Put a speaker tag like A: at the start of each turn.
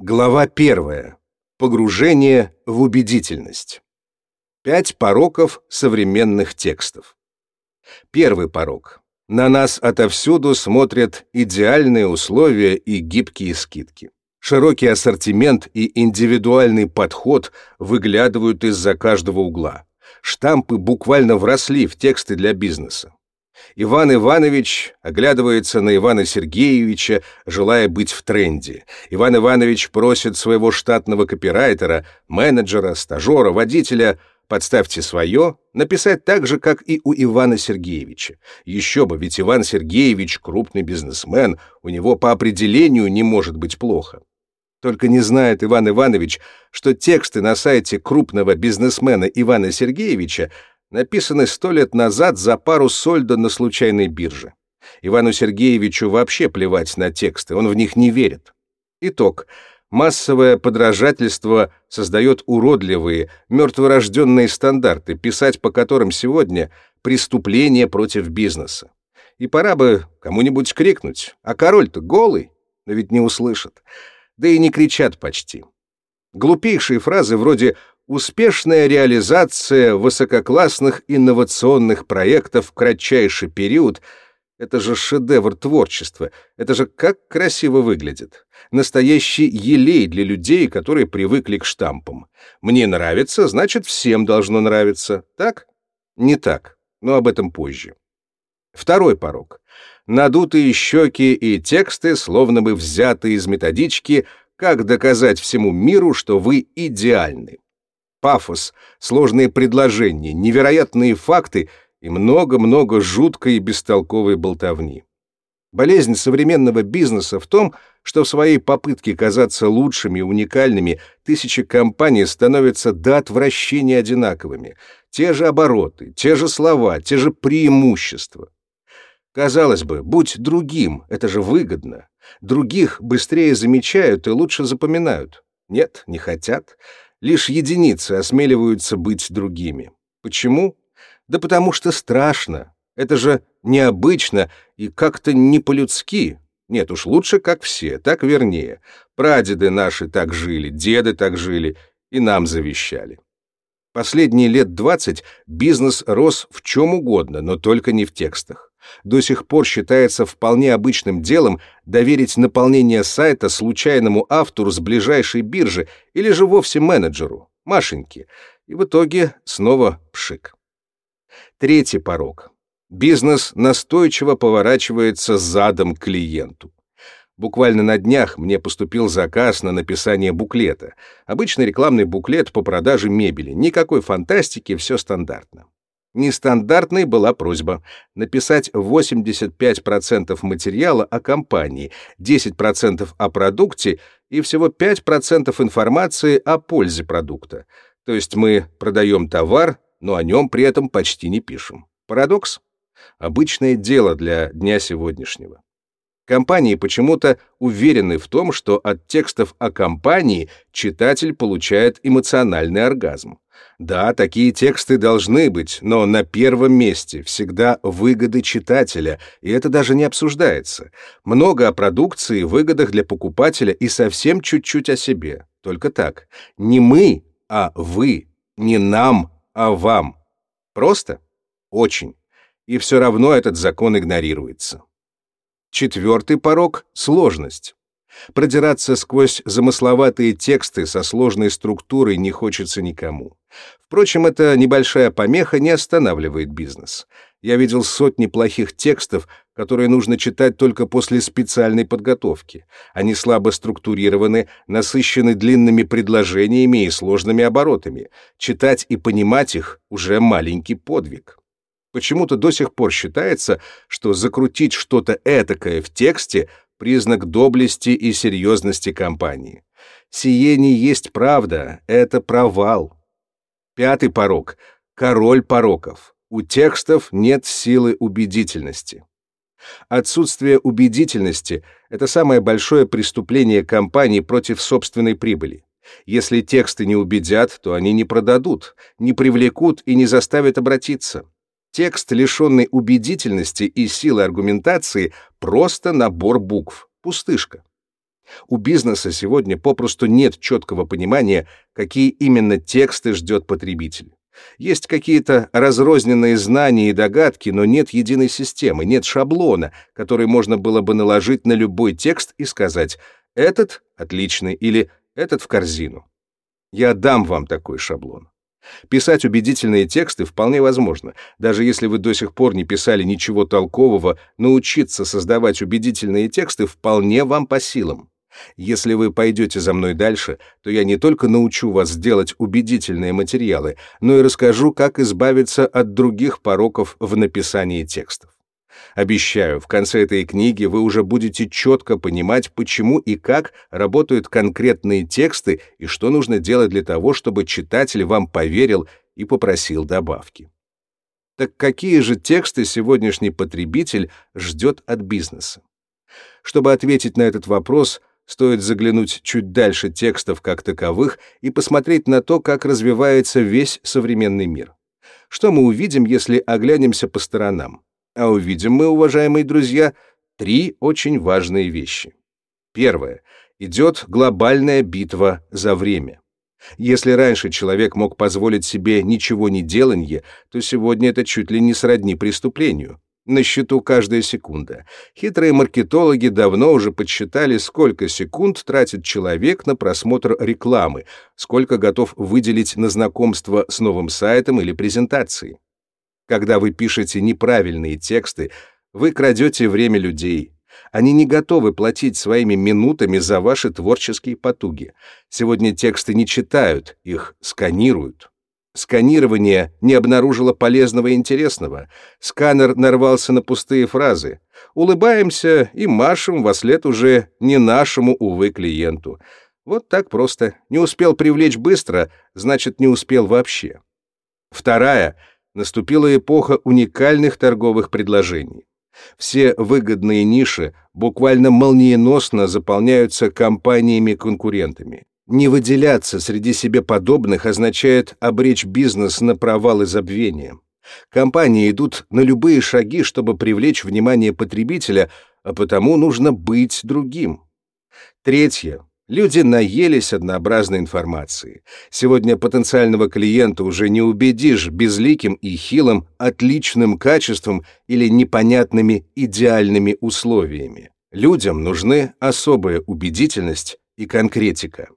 A: Глава первая. Погружение в убедительность. Пять пороков современных текстов. Первый порок. На нас отовсюду смотрят идеальные условия и гибкие скидки. Широкий ассортимент и индивидуальный подход выглядывают из-за каждого угла. Штампы буквально вросли в тексты для бизнеса. Иван Иванович оглядывается на Ивана Сергеевича, желая быть в тренде. Иван Иванович просит своего штатного копирайтера, менеджера, стажера, водителя подставьте свое, написать так же, как и у Ивана Сергеевича. Еще бы, ведь Иван Сергеевич крупный бизнесмен, у него по определению не может быть плохо. Только не знает Иван Иванович, что тексты на сайте крупного бизнесмена Ивана Сергеевича написаны сто лет назад за пару сольда на случайной бирже. Ивану Сергеевичу вообще плевать на тексты, он в них не верит. Итог. Массовое подражательство создает уродливые, мертворожденные стандарты, писать по которым сегодня преступление против бизнеса. И пора бы кому-нибудь крикнуть, а король-то голый, но ведь не услышат. Да и не кричат почти. Глупейшие фразы вроде Успешная реализация высококлассных инновационных проектов в кратчайший период — это же шедевр творчества, это же как красиво выглядит. Настоящий елей для людей, которые привыкли к штампам. Мне нравится, значит, всем должно нравиться. Так? Не так, но об этом позже. Второй порог. Надутые щеки и тексты, словно бы взятые из методички, как доказать всему миру, что вы идеальны пафос, сложные предложения, невероятные факты и много-много жуткой и бестолковой болтовни. Болезнь современного бизнеса в том, что в своей попытке казаться лучшими и уникальными тысячи компаний становятся до отвращения одинаковыми. Те же обороты, те же слова, те же преимущества. Казалось бы, будь другим, это же выгодно. Других быстрее замечают и лучше запоминают. Нет, не хотят. Лишь единицы осмеливаются быть другими. Почему? Да потому что страшно. Это же необычно и как-то не по-людски. Нет уж, лучше как все, так вернее. Прадеды наши так жили, деды так жили и нам завещали. Последние лет двадцать бизнес рос в чем угодно, но только не в текстах до сих пор считается вполне обычным делом доверить наполнение сайта случайному автору с ближайшей биржи или же вовсе менеджеру, Машеньке, и в итоге снова пшик. Третий порог. Бизнес настойчиво поворачивается задом клиенту. Буквально на днях мне поступил заказ на написание буклета. Обычный рекламный буклет по продаже мебели. Никакой фантастики, все стандартно. Нестандартной была просьба написать 85% материала о компании, 10% о продукте и всего 5% информации о пользе продукта. То есть мы продаем товар, но о нем при этом почти не пишем. Парадокс? Обычное дело для дня сегодняшнего. Компании почему-то уверены в том, что от текстов о компании читатель получает эмоциональный оргазм. Да, такие тексты должны быть, но на первом месте всегда выгоды читателя, и это даже не обсуждается. Много о продукции, выгодах для покупателя и совсем чуть-чуть о себе. Только так. Не мы, а вы. Не нам, а вам. Просто? Очень. И все равно этот закон игнорируется. Четвертый порог — сложность. Продираться сквозь замысловатые тексты со сложной структурой не хочется никому. Впрочем, эта небольшая помеха не останавливает бизнес. Я видел сотни плохих текстов, которые нужно читать только после специальной подготовки. Они слабо структурированы, насыщены длинными предложениями и сложными оборотами. Читать и понимать их — уже маленький подвиг. Почему-то до сих пор считается, что закрутить что-то этакое в тексте признак доблести и серьезности компании. Сие не есть правда, это провал. Пятый порок — король пороков. У текстов нет силы убедительности. Отсутствие убедительности — это самое большое преступление компании против собственной прибыли. Если тексты не убедят, то они не продадут, не привлекут и не заставят обратиться. Текст, лишенный убедительности и силы аргументации, просто набор букв, пустышка. У бизнеса сегодня попросту нет четкого понимания, какие именно тексты ждет потребитель. Есть какие-то разрозненные знания и догадки, но нет единой системы, нет шаблона, который можно было бы наложить на любой текст и сказать «этот отличный» или «этот в корзину». Я дам вам такой шаблон. Писать убедительные тексты вполне возможно. Даже если вы до сих пор не писали ничего толкового, научиться создавать убедительные тексты вполне вам по силам. Если вы пойдете за мной дальше, то я не только научу вас сделать убедительные материалы, но и расскажу, как избавиться от других пороков в написании текстов. Обещаю, в конце этой книги вы уже будете четко понимать, почему и как работают конкретные тексты и что нужно делать для того, чтобы читатель вам поверил и попросил добавки. Так какие же тексты сегодняшний потребитель ждет от бизнеса? Чтобы ответить на этот вопрос, стоит заглянуть чуть дальше текстов как таковых и посмотреть на то, как развивается весь современный мир. Что мы увидим, если оглянемся по сторонам? А увидим мы, уважаемые друзья, три очень важные вещи. Первое. Идет глобальная битва за время. Если раньше человек мог позволить себе ничего не деланье, то сегодня это чуть ли не сродни преступлению. На счету каждая секунда. Хитрые маркетологи давно уже подсчитали, сколько секунд тратит человек на просмотр рекламы, сколько готов выделить на знакомство с новым сайтом или презентацией. Когда вы пишете неправильные тексты, вы крадете время людей. Они не готовы платить своими минутами за ваши творческие потуги. Сегодня тексты не читают, их сканируют. Сканирование не обнаружило полезного и интересного. Сканер нарвался на пустые фразы. Улыбаемся и машем во след уже не нашему, увы, клиенту. Вот так просто. Не успел привлечь быстро, значит, не успел вообще. Вторая — наступила эпоха уникальных торговых предложений. Все выгодные ниши буквально молниеносно заполняются компаниями-конкурентами. Не выделяться среди себе подобных означает обречь бизнес на провал и забвение. Компании идут на любые шаги, чтобы привлечь внимание потребителя, а потому нужно быть другим. Третье. Люди наелись однообразной информации. Сегодня потенциального клиента уже не убедишь безликим и хилым, отличным качеством или непонятными идеальными условиями. Людям нужны особая убедительность и конкретика.